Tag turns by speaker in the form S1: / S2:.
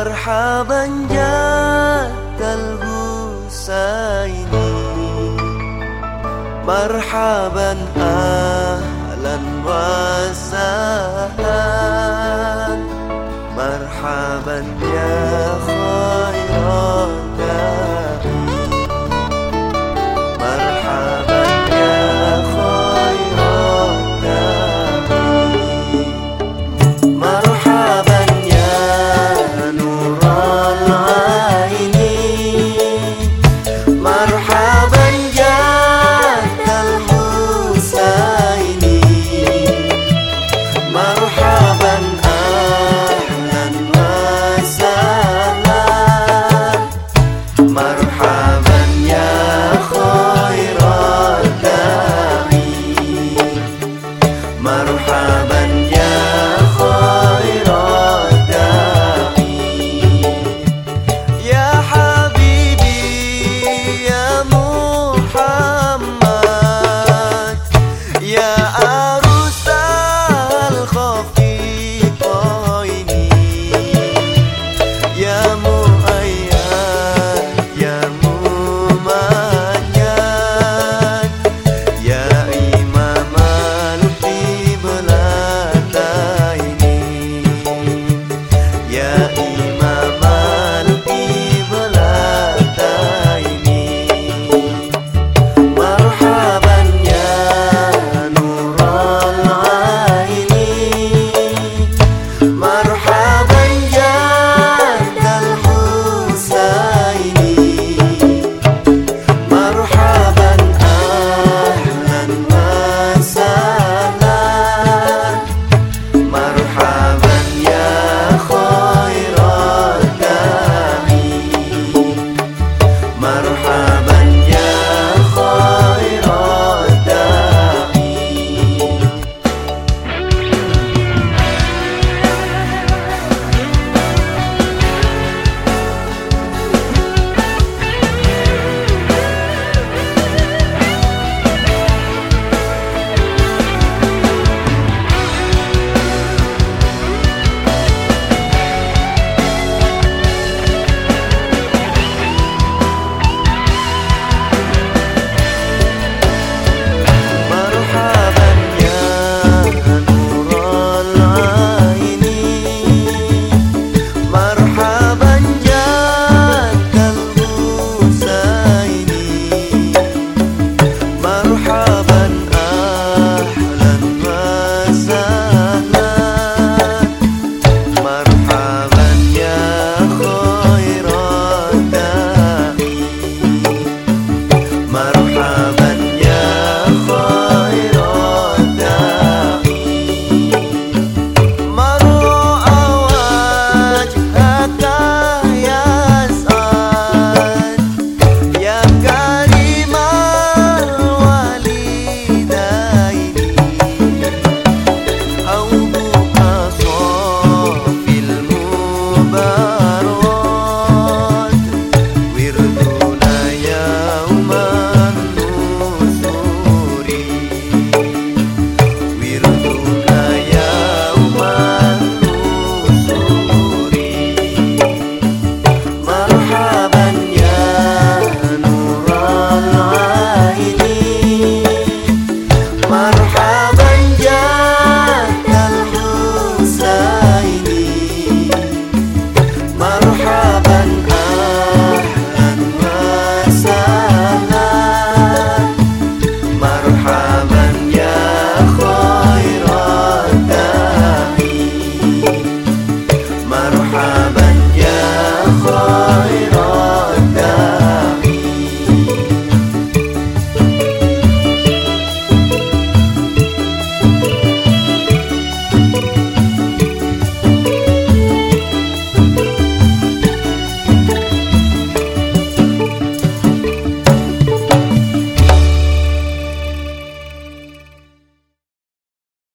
S1: مرحبا جد الحسين مرحبا أهلا وسهلا 야. yeah. não.